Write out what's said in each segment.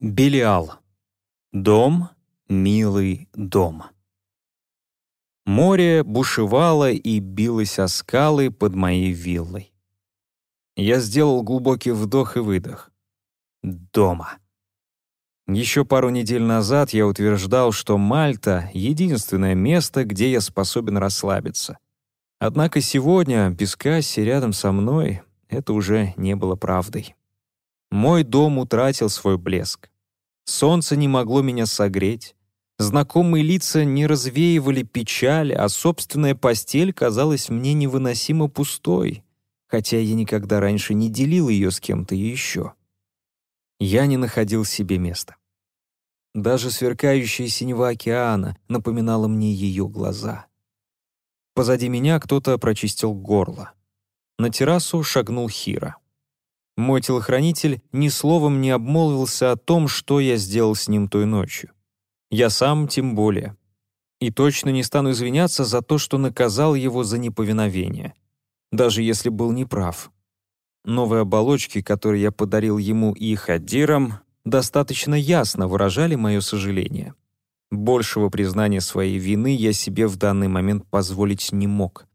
Белиал. Дом, милый дом. Море бушевало и билось о скалы под моей виллой. Я сделал глубокий вдох и выдох. Дома. Еще пару недель назад я утверждал, что Мальта — единственное место, где я способен расслабиться. Однако сегодня, без Касси рядом со мной, это уже не было правдой. Мой дом утратил свой блеск. Солнце не могло меня согреть. Знакомые лица не развеивали печаль, а собственная постель казалась мне невыносимо пустой, хотя я никогда раньше не делил ее с кем-то еще. Я не находил себе места. Даже сверкающая синева океана напоминала мне ее глаза. Позади меня кто-то прочистил горло. На террасу шагнул Хира. Мой телохранитель ни словом не обмолвился о том, что я сделал с ним той ночью. Я сам тем более. И точно не стану извиняться за то, что наказал его за неповиновение. Даже если был неправ. Новые оболочки, которые я подарил ему и Хадирам, достаточно ясно выражали мое сожаление. Большего признания своей вины я себе в данный момент позволить не мог.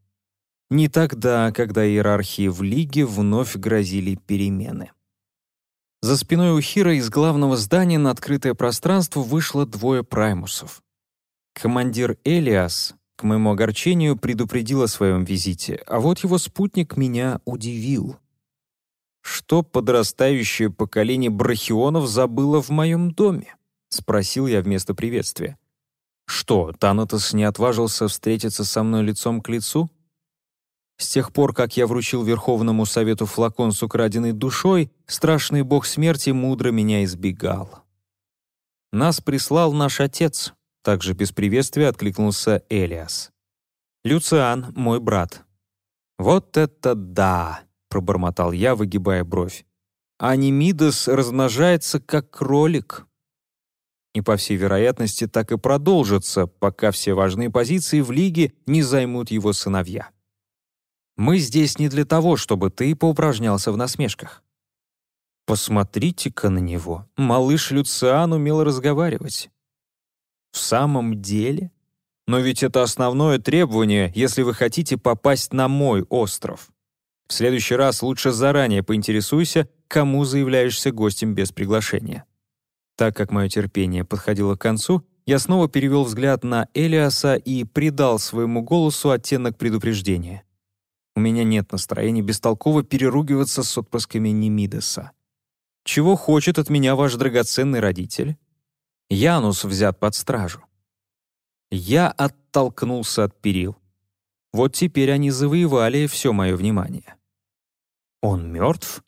Не тогда, когда иерархии в Лиге вновь грозили перемены. За спиной у Хира из главного здания на открытое пространство вышло двое праймусов. Командир Элиас, к моему огорчению, предупредил о своем визите, а вот его спутник меня удивил. «Что подрастающее поколение брахионов забыло в моем доме?» — спросил я вместо приветствия. «Что, Танатос не отважился встретиться со мной лицом к лицу?» С тех пор, как я вручил Верховному Совету флакон с украденной душой, страшный бог смерти мудро меня избегал. «Нас прислал наш отец», — также без приветствия откликнулся Элиас. «Люциан, мой брат». «Вот это да!» — пробормотал я, выгибая бровь. «Анимидос размножается как кролик». И, по всей вероятности, так и продолжится, пока все важные позиции в Лиге не займут его сыновья. Мы здесь не для того, чтобы ты поупражнялся в насмешках. Посмотрите-ка на него. Малыш Люциан умел разговаривать. В самом деле? Но ведь это основное требование, если вы хотите попасть на мой остров. В следующий раз лучше заранее поинтересуйся, кому заявляешься гостем без приглашения. Так как мое терпение подходило к концу, я снова перевел взгляд на Элиаса и придал своему голосу оттенок предупреждения. У меня нет настроения бестолково переругиваться с отпрысками Немидеса. Чего хочет от меня ваш драгоценный родитель? Янус взят под стражу. Я оттолкнулся от перил. Вот теперь они завоевали все мое внимание. «Он мертв?»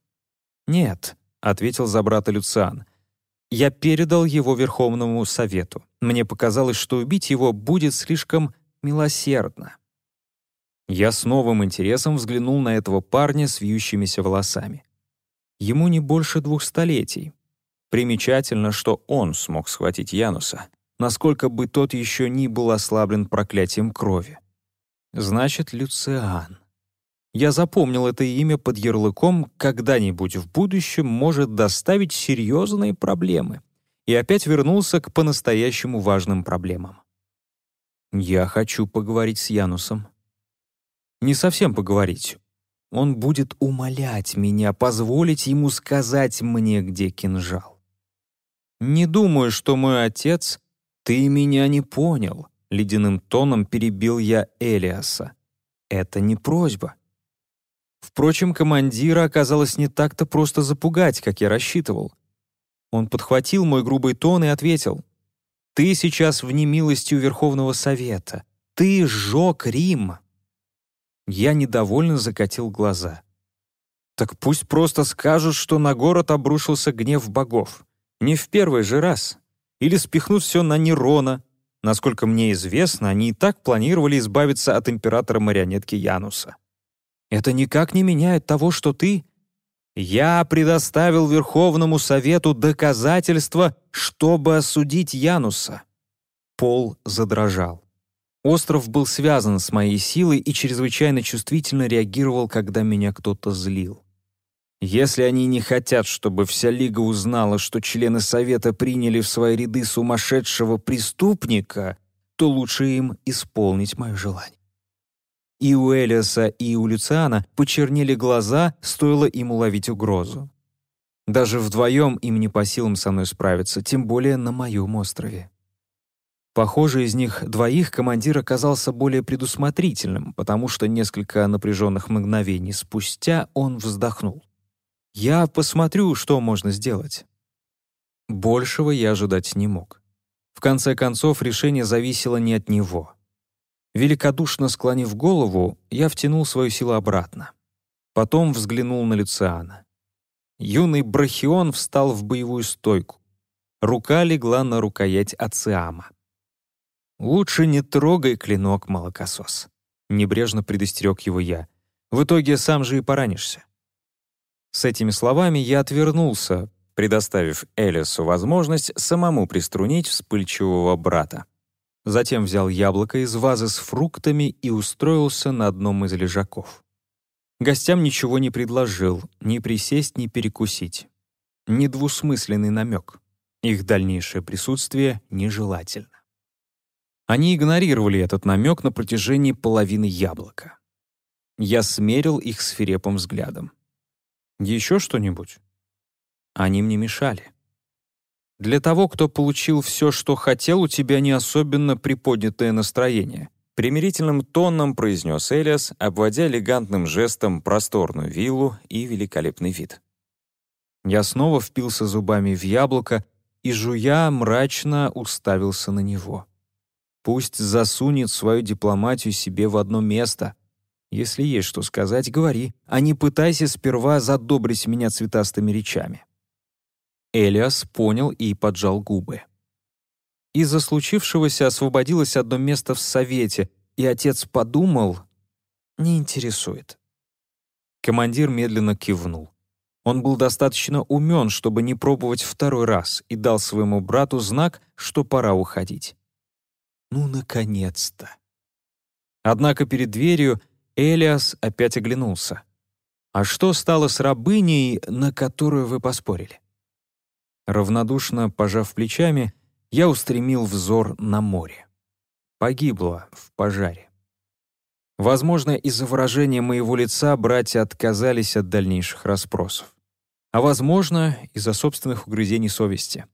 «Нет», — ответил за брата Люциан. «Я передал его Верховному Совету. Мне показалось, что убить его будет слишком милосердно». Я с новым интересом взглянул на этого парня с вьющимися волосами. Ему не больше двух столетий. Примечательно, что он смог схватить Януса, насколько бы тот еще ни был ослаблен проклятием крови. Значит, Люциан. Я запомнил это имя под ярлыком «когда-нибудь в будущем может доставить серьезные проблемы» и опять вернулся к по-настоящему важным проблемам. Я хочу поговорить с Янусом не совсем поговорить. Он будет умолять меня, позволить ему сказать мне, где кинжал. «Не думаю, что мой отец...» «Ты меня не понял», — ледяным тоном перебил я Элиаса. «Это не просьба». Впрочем, командира оказалось не так-то просто запугать, как я рассчитывал. Он подхватил мой грубый тон и ответил. «Ты сейчас в немилости у Верховного Совета. Ты сжег Рим. Я недовольно закатил глаза. Так пусть просто скажут, что на город обрушился гнев богов. Не в первый же раз. Или спихнут все на Нерона. Насколько мне известно, они и так планировали избавиться от императора-марионетки Януса. Это никак не меняет того, что ты... Я предоставил Верховному Совету доказательства, чтобы осудить Януса. Пол задрожал. Остров был связан с моей силой и чрезвычайно чувствительно реагировал, когда меня кто-то злил. Если они не хотят, чтобы вся Лига узнала, что члены Совета приняли в свои ряды сумасшедшего преступника, то лучше им исполнить мое желание. И у Элиаса, и у Люциана почернели глаза, стоило им уловить угрозу. Даже вдвоем им не по силам со мной справиться, тем более на моем острове. Похоже, из них двоих командир оказался более предусмотрительным, потому что несколько напряженных мгновений спустя он вздохнул. «Я посмотрю, что можно сделать». Большего я ожидать не мог. В конце концов, решение зависело не от него. Великодушно склонив голову, я втянул свою силу обратно. Потом взглянул на Люциана. Юный Брахион встал в боевую стойку. Рука легла на рукоять Ациама. «Лучше не трогай клинок, молокосос», — небрежно предостерег его я. «В итоге сам же и поранишься». С этими словами я отвернулся, предоставив Элису возможность самому приструнить вспыльчивого брата. Затем взял яблоко из вазы с фруктами и устроился на одном из лежаков. Гостям ничего не предложил, ни присесть, ни перекусить. Недвусмысленный намек. Их дальнейшее присутствие нежелательно. Они игнорировали этот намек на протяжении половины яблока. Я смерил их свирепым взглядом. «Еще что-нибудь?» Они мне мешали. Для того, кто получил все, что хотел, у тебя не особенно приподнятое настроение. Примирительным тоном произнес Элиас, обводя элегантным жестом просторную виллу и великолепный вид. Я снова впился зубами в яблоко и, жуя, мрачно уставился на него. Пусть засунет свою дипломатию себе в одно место. Если есть что сказать, говори, а не пытайся сперва задобрить меня цветастыми речами». Элиас понял и поджал губы. Из-за случившегося освободилось одно место в Совете, и отец подумал... «Не интересует». Командир медленно кивнул. Он был достаточно умен, чтобы не пробовать второй раз, и дал своему брату знак, что пора уходить. Ну, наконец-то! Однако перед дверью Элиас опять оглянулся. «А что стало с рабыней, на которую вы поспорили?» Равнодушно пожав плечами, я устремил взор на море. Погибла в пожаре. Возможно, из-за выражения моего лица братья отказались от дальнейших расспросов. А возможно, из-за собственных угрызений совести.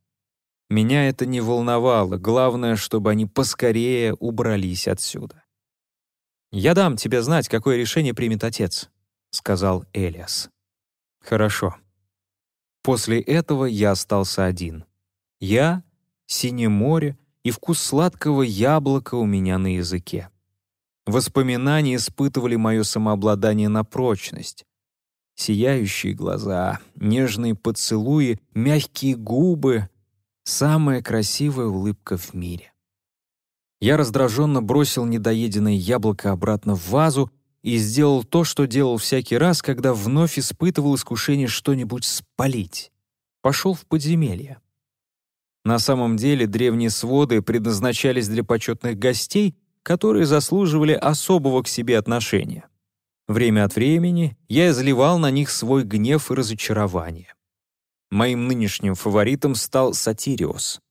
Меня это не волновало, главное, чтобы они поскорее убрались отсюда. «Я дам тебе знать, какое решение примет отец», — сказал Элиас. «Хорошо». После этого я остался один. Я, синее море и вкус сладкого яблока у меня на языке. Воспоминания испытывали мое самообладание на прочность. Сияющие глаза, нежные поцелуи, мягкие губы, Самая красивая улыбка в мире. Я раздраженно бросил недоеденное яблоко обратно в вазу и сделал то, что делал всякий раз, когда вновь испытывал искушение что-нибудь спалить. Пошел в подземелье. На самом деле древние своды предназначались для почетных гостей, которые заслуживали особого к себе отношения. Время от времени я изливал на них свой гнев и разочарование. Моим нынешним фаворитом стал Сатириос.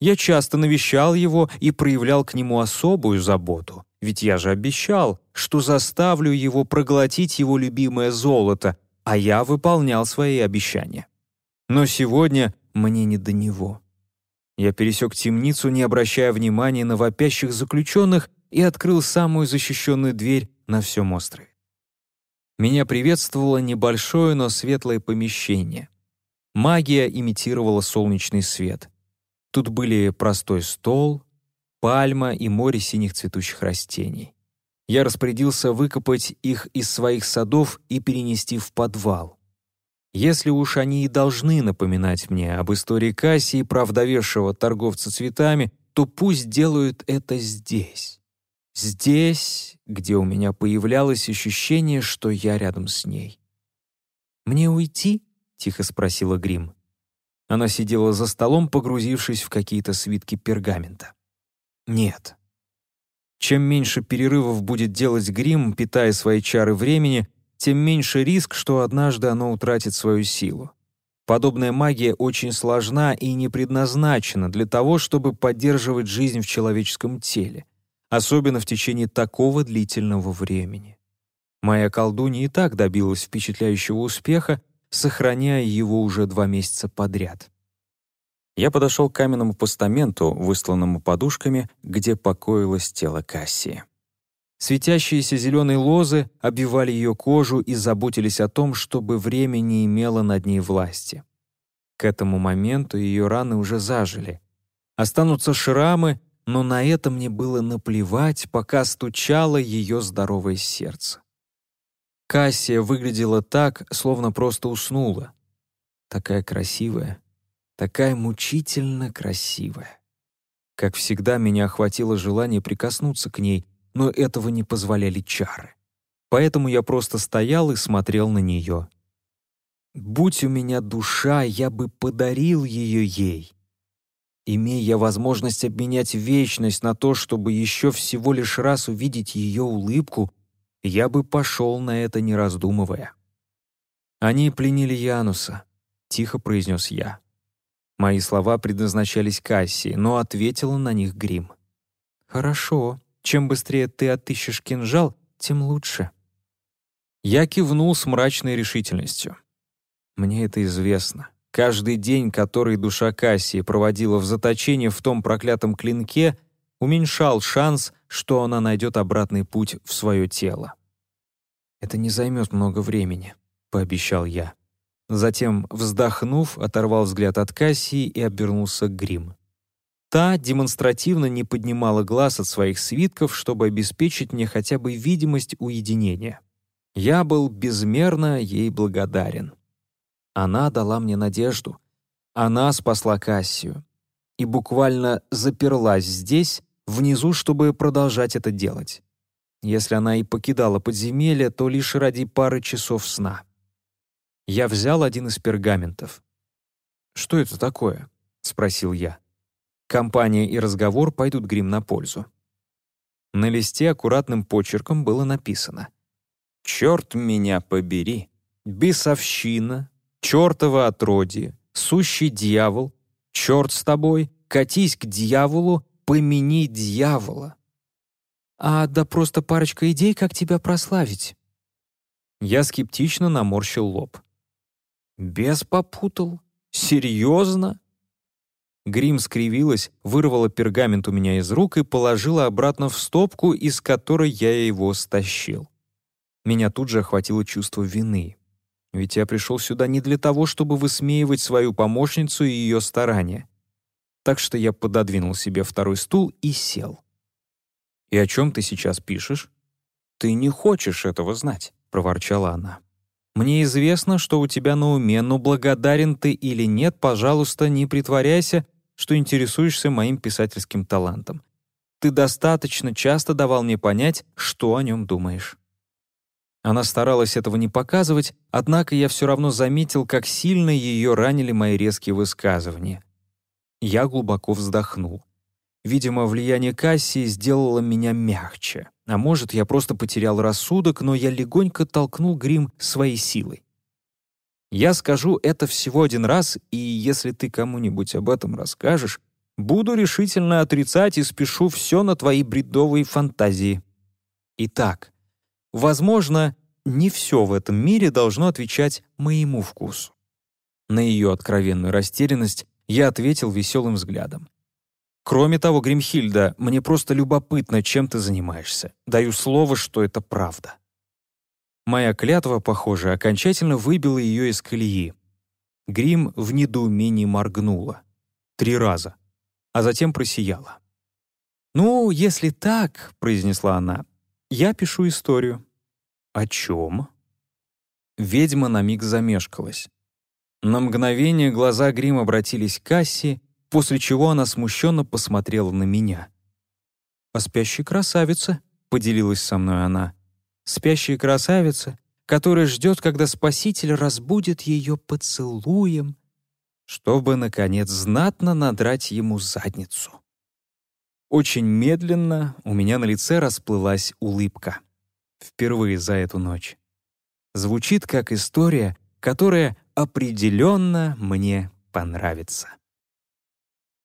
Я часто навещал его и проявлял к нему особую заботу, ведь я же обещал, что заставлю его проглотить его любимое золото, а я выполнял свои обещания. Но сегодня мне не до него. Я пересек темницу, не обращая внимания на вопящих заключенных, и открыл самую защищенную дверь на всем острове. Меня приветствовало небольшое, но светлое помещение — Магия имитировала солнечный свет. Тут были простой стол, пальма и море синих цветущих растений. Я распорядился выкопать их из своих садов и перенести в подвал. Если уж они и должны напоминать мне об истории Кассии, правдовевшего торговца цветами, то пусть делают это здесь. Здесь, где у меня появлялось ощущение, что я рядом с ней. «Мне уйти?» — тихо спросила Грим. Она сидела за столом, погрузившись в какие-то свитки пергамента. «Нет». Чем меньше перерывов будет делать Грим, питая свои чары времени, тем меньше риск, что однажды оно утратит свою силу. Подобная магия очень сложна и не предназначена для того, чтобы поддерживать жизнь в человеческом теле, особенно в течение такого длительного времени. Моя колдунья и так добилась впечатляющего успеха, сохраняя его уже два месяца подряд. Я подошел к каменному постаменту, высланному подушками, где покоилось тело Кассии. Светящиеся зеленые лозы обвивали ее кожу и заботились о том, чтобы время не имело над ней власти. К этому моменту ее раны уже зажили. Останутся шрамы, но на это мне было наплевать, пока стучало ее здоровое сердце. Кассия выглядела так, словно просто уснула. Такая красивая, такая мучительно красивая. Как всегда, меня охватило желание прикоснуться к ней — но этого не позволяли чары. Поэтому я просто стоял и смотрел на нее. Будь у меня душа, я бы подарил ее ей. Имея возможность обменять вечность на то, чтобы еще всего лишь раз увидеть ее улыбку, я бы пошел на это, не раздумывая. «Они пленили Януса», — тихо произнес я. Мои слова предназначались Кассии, но ответила на них Грим. «Хорошо», чем быстрее ты отыщешь кинжал, тем лучше». Я кивнул с мрачной решительностью. Мне это известно. Каждый день, который душа Кассии проводила в заточении в том проклятом клинке, уменьшал шанс, что она найдет обратный путь в свое тело. «Это не займет много времени», — пообещал я. Затем, вздохнув, оторвал взгляд от Кассии и обернулся к Грим. Та демонстративно не поднимала глаз от своих свитков, чтобы обеспечить мне хотя бы видимость уединения. Я был безмерно ей благодарен. Она дала мне надежду. Она спасла Кассию. И буквально заперлась здесь, внизу, чтобы продолжать это делать. Если она и покидала подземелье, то лишь ради пары часов сна. Я взял один из пергаментов. «Что это такое?» — спросил я. Компания и разговор пойдут грим на пользу. На листе аккуратным почерком было написано «Черт меня побери! Бесовщина! Чертово отродье! Сущий дьявол! Черт с тобой! Катись к дьяволу! Помяни дьявола!» «А да просто парочка идей, как тебя прославить!» Я скептично наморщил лоб. «Бес попутал? Серьезно?» Грим скривилась, вырвала пергамент у меня из рук и положила обратно в стопку, из которой я его стащил. Меня тут же охватило чувство вины. Ведь я пришел сюда не для того, чтобы высмеивать свою помощницу и ее старания. Так что я пододвинул себе второй стул и сел. «И о чем ты сейчас пишешь?» «Ты не хочешь этого знать», — проворчала она. «Мне известно, что у тебя на уме, но благодарен ты или нет, пожалуйста, не притворяйся, что интересуешься моим писательским талантом. Ты достаточно часто давал мне понять, что о нем думаешь». Она старалась этого не показывать, однако я все равно заметил, как сильно ее ранили мои резкие высказывания. Я глубоко вздохнул. Видимо, влияние Кассии сделало меня мягче. А может, я просто потерял рассудок, но я легонько толкнул грим своей силой. Я скажу это всего один раз, и если ты кому-нибудь об этом расскажешь, буду решительно отрицать и спешу все на твои бредовые фантазии. Итак, возможно, не все в этом мире должно отвечать моему вкусу. На ее откровенную растерянность я ответил веселым взглядом. Кроме того, Гримхильда, мне просто любопытно, чем ты занимаешься. Даю слово, что это правда. Моя клятва, похоже, окончательно выбила ее из колеи. Грим в недоумении моргнула. Три раза. А затем просияла. «Ну, если так», — произнесла она, — «я пишу историю». «О чем?» Ведьма на миг замешкалась. На мгновение глаза Грим обратились к Касси, после чего она смущенно посмотрела на меня. «О спящей красавице», — поделилась со мной она спящая красавица, которая ждет, когда Спаситель разбудит ее поцелуем, чтобы, наконец, знатно надрать ему задницу. Очень медленно у меня на лице расплылась улыбка. Впервые за эту ночь. Звучит как история, которая определенно мне понравится.